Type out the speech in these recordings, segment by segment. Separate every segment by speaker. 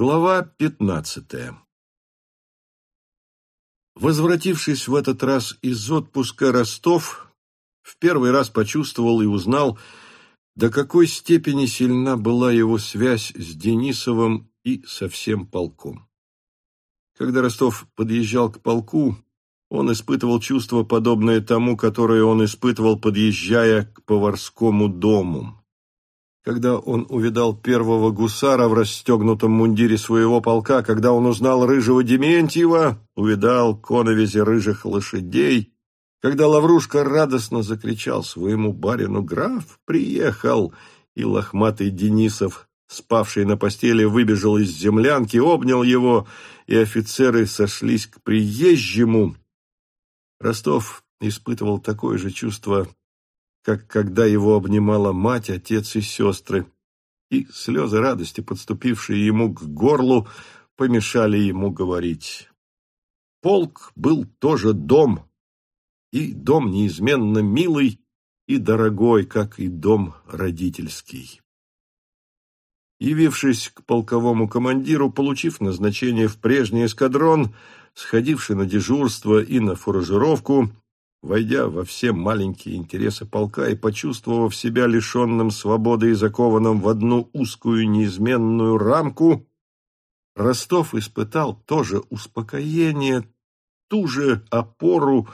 Speaker 1: Глава пятнадцатая Возвратившись в этот раз из отпуска Ростов, в первый раз почувствовал и узнал, до какой степени сильна была его связь с Денисовым и со всем полком. Когда Ростов подъезжал к полку, он испытывал чувство, подобное тому, которое он испытывал, подъезжая к поварскому дому когда он увидал первого гусара в расстегнутом мундире своего полка, когда он узнал рыжего Дементьева, увидал коновизи рыжих лошадей, когда Лаврушка радостно закричал своему барину «Граф приехал!» и лохматый Денисов, спавший на постели, выбежал из землянки, обнял его, и офицеры сошлись к приезжему. Ростов испытывал такое же чувство как когда его обнимала мать, отец и сестры, и слезы радости, подступившие ему к горлу, помешали ему говорить. Полк был тоже дом, и дом неизменно милый и дорогой, как и дом родительский. Явившись к полковому командиру, получив назначение в прежний эскадрон, сходивший на дежурство и на фуражировку, Войдя во все маленькие интересы полка и почувствовав себя лишенным свободы и закованным в одну узкую неизменную рамку, Ростов испытал тоже успокоение, ту же опору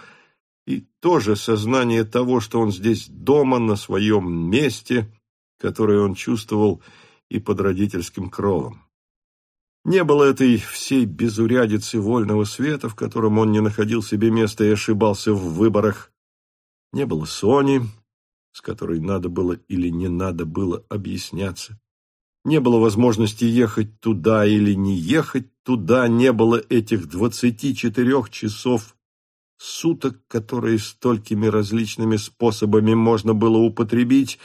Speaker 1: и то же сознание того, что он здесь дома, на своем месте, которое он чувствовал и под родительским кровом. Не было этой всей безурядицы вольного света, в котором он не находил себе места и ошибался в выборах. Не было Сони, с которой надо было или не надо было объясняться. Не было возможности ехать туда или не ехать туда, не было этих двадцати четырех часов суток, которые столькими различными способами можно было употребить,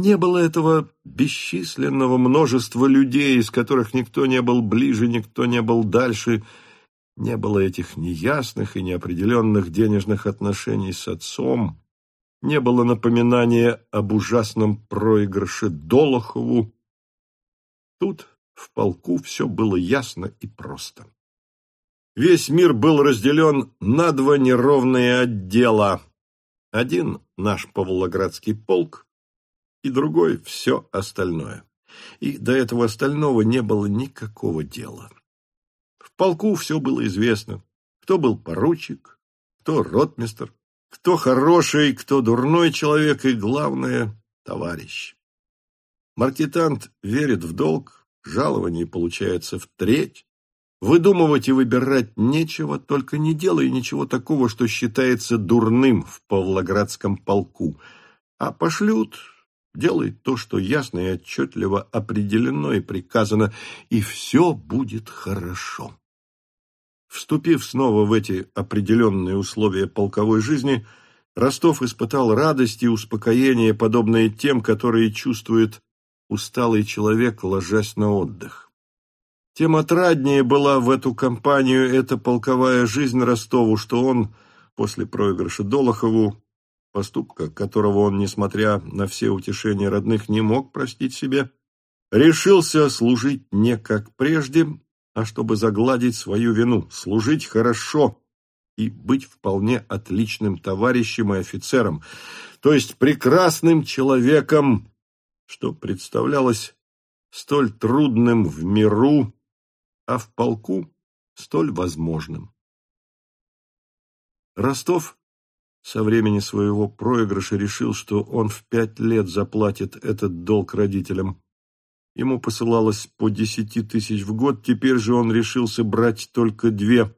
Speaker 1: не было этого бесчисленного множества людей, из которых никто не был ближе, никто не был дальше. Не было этих неясных и неопределенных денежных отношений с отцом. Не было напоминания об ужасном проигрыше Долохову. Тут в полку все было ясно и просто. Весь мир был разделен на два неровные отдела. Один — наш Павлоградский полк, и другой — все остальное. И до этого остального не было никакого дела. В полку все было известно. Кто был поручик, кто ротмистр, кто хороший, кто дурной человек и, главное, товарищ. Маркетант верит в долг, жалование получается в треть. Выдумывать и выбирать нечего, только не делай ничего такого, что считается дурным в Павлоградском полку. А пошлют, Делай то, что ясно и отчетливо определено и приказано, и все будет хорошо. Вступив снова в эти определенные условия полковой жизни, Ростов испытал радость и успокоение, подобные тем, которые чувствует усталый человек, ложась на отдых. Тем отраднее была в эту компанию эта полковая жизнь Ростову, что он, после проигрыша Долохову, поступка, которого он, несмотря на все утешения родных, не мог простить себе, решился служить не как прежде, а чтобы загладить свою вину, служить хорошо и быть вполне отличным товарищем и офицером, то есть прекрасным человеком, что представлялось столь трудным в миру, а в полку столь возможным. Ростов со времени своего проигрыша решил, что он в пять лет заплатит этот долг родителям. Ему посылалось по десяти тысяч в год, теперь же он решился брать только две,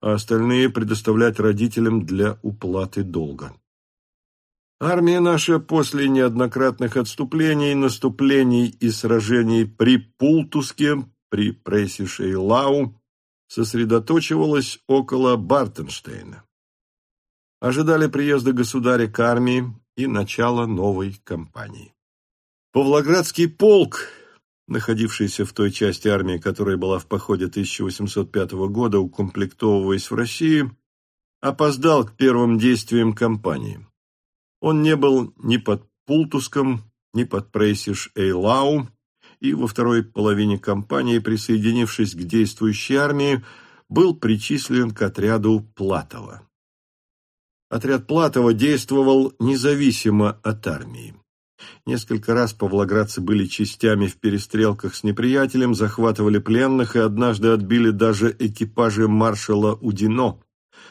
Speaker 1: а остальные предоставлять родителям для уплаты долга. Армия наша после неоднократных отступлений, наступлений и сражений при Пултуске, при Прейсиш-Эйлау сосредоточивалась около Бартенштейна ожидали приезда государя к армии и начала новой кампании. Павлоградский полк, находившийся в той части армии, которая была в походе 1805 года, укомплектовываясь в России, опоздал к первым действиям кампании. Он не был ни под Пултуском, ни под Прейсиш-Эйлау, и во второй половине кампании, присоединившись к действующей армии, был причислен к отряду Платова. Отряд Платова действовал независимо от армии. Несколько раз павлоградцы были частями в перестрелках с неприятелем, захватывали пленных и однажды отбили даже экипажи маршала Удино.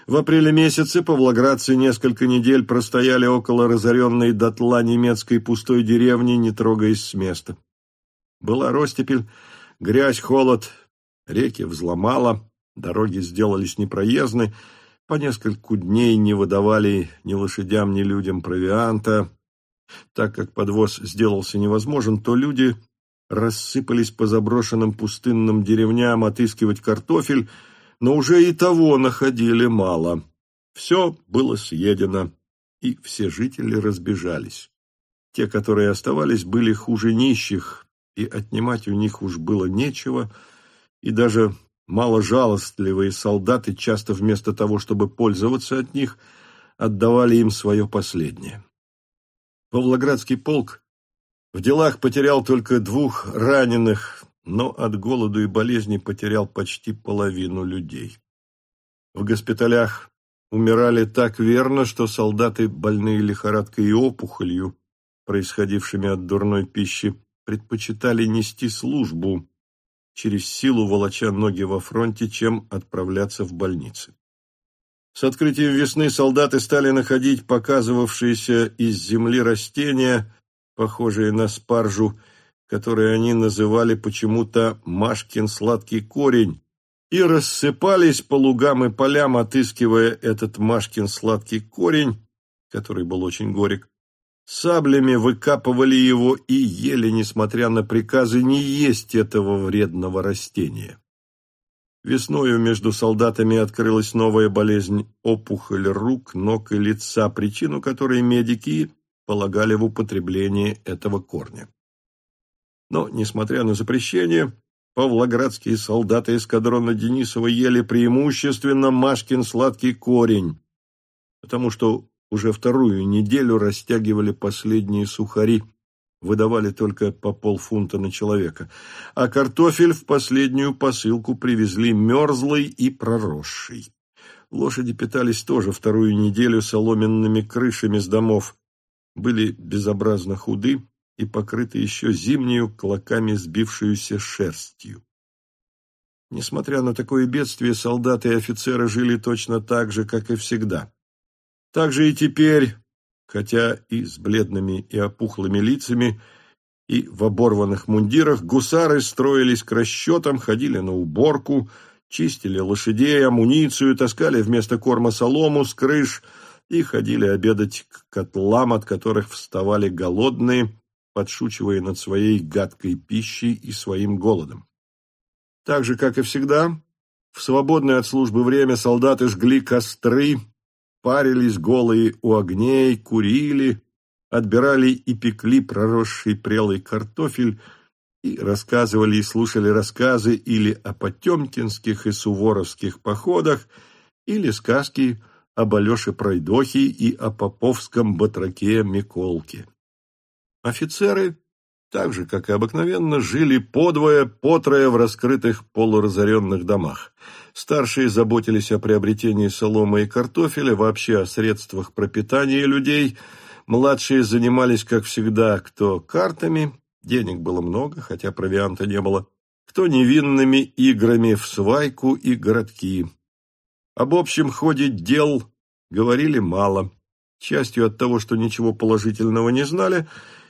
Speaker 1: В апреле месяце павлоградцы несколько недель простояли около разоренной дотла немецкой пустой деревни, не трогаясь с места. Была ростепель, грязь, холод, реки взломала, дороги сделались непроездны, по нескольку дней не выдавали ни лошадям, ни людям провианта. Так как подвоз сделался невозможен, то люди рассыпались по заброшенным пустынным деревням отыскивать картофель, но уже и того находили мало. Все было съедено, и все жители разбежались. Те, которые оставались, были хуже нищих, и отнимать у них уж было нечего, и даже маложалостливые солдаты часто вместо того, чтобы пользоваться от них, отдавали им свое последнее. Павлоградский полк в делах потерял только двух раненых, но от голоду и болезни потерял почти половину людей. В госпиталях умирали так верно, что солдаты, больные лихорадкой и опухолью, происходившими от дурной пищи, предпочитали нести службу, через силу волоча ноги во фронте, чем отправляться в больницы. С открытием весны солдаты стали находить показывавшиеся из земли растения, похожие на спаржу, которые они называли почему-то «Машкин сладкий корень», и рассыпались по лугам и полям, отыскивая этот Машкин сладкий корень, который был очень горек, Саблями выкапывали его и ели, несмотря на приказы не есть этого вредного растения. Весною между солдатами открылась новая болезнь – опухоль рук, ног и лица, причину которой медики полагали в употреблении этого корня. Но, несмотря на запрещение, павлоградские солдаты эскадрона Денисова ели преимущественно Машкин сладкий корень, потому что уже вторую неделю растягивали последние сухари, выдавали только по полфунта на человека, а картофель в последнюю посылку привезли мерзлый и проросший. Лошади питались тоже вторую неделю соломенными крышами с домов, были безобразно худы и покрыты еще зимнюю клоками сбившуюся шерстью. Несмотря на такое бедствие, солдаты и офицеры жили точно так же, как и всегда. Так же и теперь, хотя и с бледными и опухлыми лицами, и в оборванных мундирах, гусары строились к расчетам, ходили на уборку, чистили лошадей, амуницию, таскали вместо корма солому с крыш и ходили обедать к котлам, от которых вставали голодные, подшучивая над своей гадкой пищей и своим голодом. Так же, как и всегда, в свободное от службы время солдаты жгли костры, парились голые у огней, курили, отбирали и пекли проросший прелый картофель и рассказывали и слушали рассказы или о потемкинских и суворовских походах, или сказки об Алёше Пройдохе и о поповском батраке Миколке. Офицеры так же, как и обыкновенно, жили подвое, потрое в раскрытых полуразоренных домах. Старшие заботились о приобретении соломы и картофеля, вообще о средствах пропитания людей. Младшие занимались, как всегда, кто картами, денег было много, хотя провианта не было, кто невинными играми в свайку и городки. Об общем ходе дел говорили мало, частью от того, что ничего положительного не знали,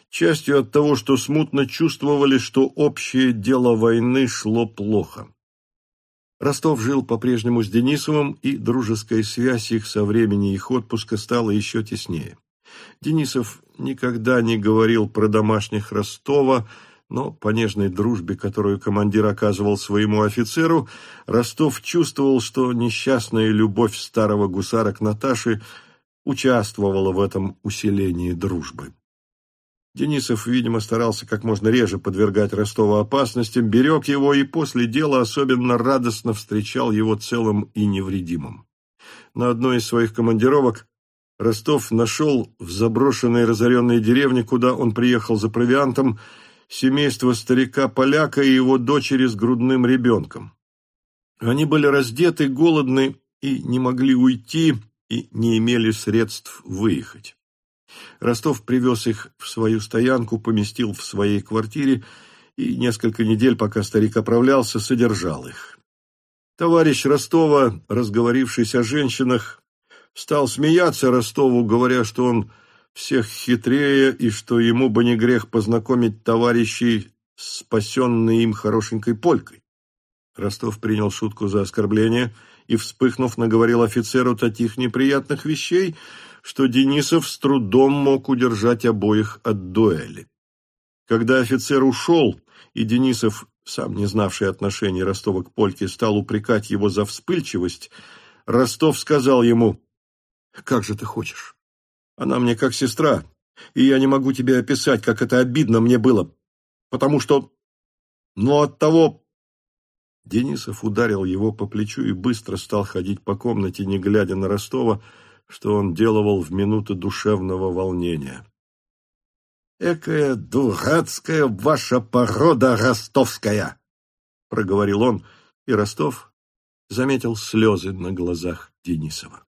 Speaker 1: частью от того, что смутно чувствовали, что общее дело войны шло плохо. Ростов жил по-прежнему с Денисовым, и дружеская связь их со времени их отпуска стала еще теснее. Денисов никогда не говорил про домашних Ростова, но по нежной дружбе, которую командир оказывал своему офицеру, Ростов чувствовал, что несчастная любовь старого гусара к Наташе участвовала в этом усилении дружбы. Денисов, видимо, старался как можно реже подвергать Ростова опасностям, берег его и после дела особенно радостно встречал его целым и невредимым. На одной из своих командировок Ростов нашел в заброшенной разоренной деревне, куда он приехал за провиантом, семейство старика-поляка и его дочери с грудным ребенком. Они были раздеты, голодны и не могли уйти, и не имели средств выехать. Ростов привез их в свою стоянку, поместил в своей квартире и несколько недель, пока старик оправлялся, содержал их. Товарищ Ростова, разговорившись о женщинах, стал смеяться Ростову, говоря, что он всех хитрее и что ему бы не грех познакомить товарищей с спасенной им хорошенькой полькой. Ростов принял шутку за оскорбление и, вспыхнув, наговорил офицеру таких неприятных вещей, что Денисов с трудом мог удержать обоих от дуэли. Когда офицер ушел, и Денисов, сам не знавший отношений Ростова к Польке, стал упрекать его за вспыльчивость, Ростов сказал ему, «Как же ты хочешь? Она мне как сестра, и я не могу тебе описать, как это обидно мне было, потому что... Но от того Денисов ударил его по плечу и быстро стал ходить по комнате, не глядя на Ростова, что он делал в минуты душевного волнения. «Экая дурацкая ваша порода ростовская!» — проговорил он, и Ростов заметил слезы на глазах Денисова.